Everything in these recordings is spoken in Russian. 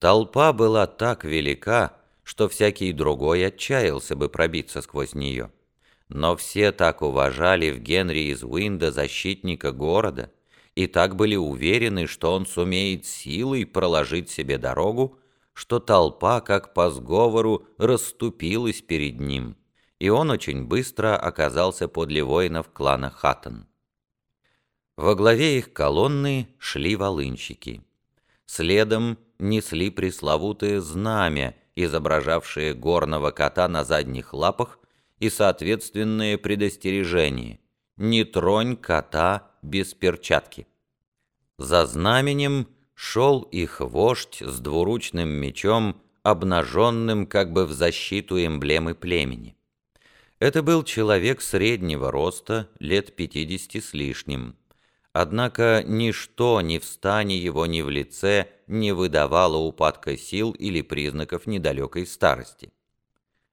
Толпа была так велика, что всякий другой отчаялся бы пробиться сквозь нее. Но все так уважали в Генри из Уинда защитника города и так были уверены, что он сумеет силой проложить себе дорогу, что толпа, как по сговору, расступилась перед ним, и он очень быстро оказался подле воинов клана Хаттон. Во главе их колонны шли волынщики. Следом несли пресловутое знамя, изображавшее горного кота на задних лапах, и соответственное предостережение «Не тронь кота без перчатки». За знаменем шел их вождь с двуручным мечом, обнаженным как бы в защиту эмблемы племени. Это был человек среднего роста, лет пятидесяти с лишним. Однако ничто ни в стане его, ни в лице не выдавало упадка сил или признаков недалекой старости.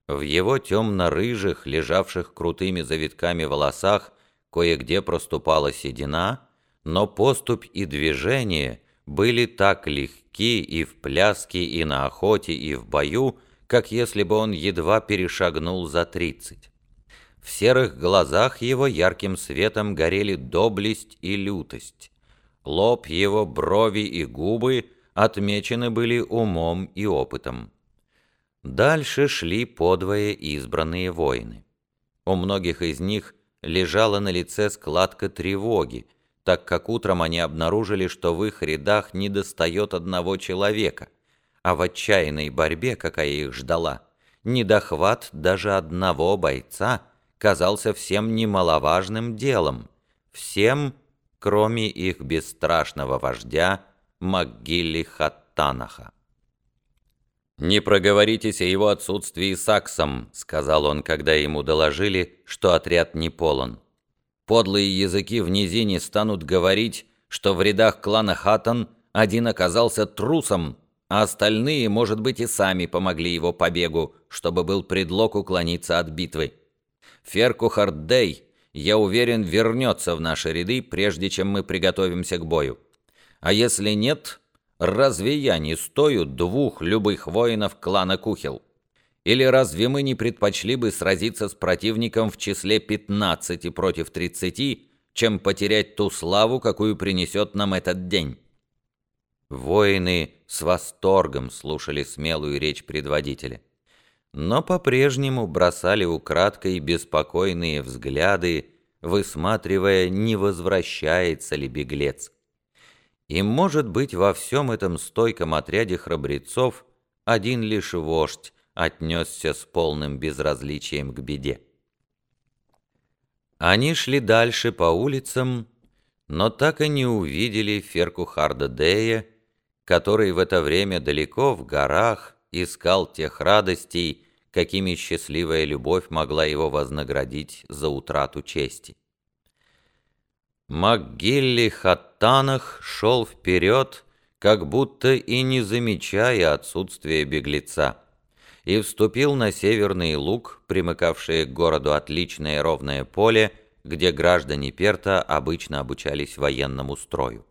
В его темно-рыжих, лежавших крутыми завитками волосах, кое-где проступала седина, но поступь и движение были так легки и в пляске, и на охоте, и в бою, как если бы он едва перешагнул за тридцать. В серых глазах его ярким светом горели доблесть и лютость. Лоб его, брови и губы отмечены были умом и опытом. Дальше шли подвое избранные воины. У многих из них лежала на лице складка тревоги, так как утром они обнаружили, что в их рядах недостает одного человека, а в отчаянной борьбе, какая их ждала, недохват даже одного бойца – казался всем немаловажным делом, всем, кроме их бесстрашного вождя Макгилли Хаттанаха. «Не проговоритесь о его отсутствии саксом», — сказал он, когда ему доложили, что отряд не полон. «Подлые языки в низине станут говорить, что в рядах клана Хаттан один оказался трусом, а остальные, может быть, и сами помогли его побегу, чтобы был предлог уклониться от битвы. Феркухард Дэй, я уверен, вернется в наши ряды, прежде чем мы приготовимся к бою. А если нет, разве я не стою двух любых воинов клана Кухел? Или разве мы не предпочли бы сразиться с противником в числе 15 против 30, чем потерять ту славу, какую принесет нам этот день?» Воины с восторгом слушали смелую речь предводителя но по-прежнему бросали украдкой беспокойные взгляды, высматривая, не возвращается ли беглец. И, может быть, во всем этом стойком отряде храбрецов один лишь вождь отнесся с полным безразличием к беде. Они шли дальше по улицам, но так и не увидели Феркухарда Дея, который в это время далеко в горах искал тех радостей, какими счастливая любовь могла его вознаградить за утрату чести. МакГилли Хаттанах шел вперед, как будто и не замечая отсутствия беглеца, и вступил на северный луг, примыкавший к городу отличное ровное поле, где граждане Перта обычно обучались военному строю.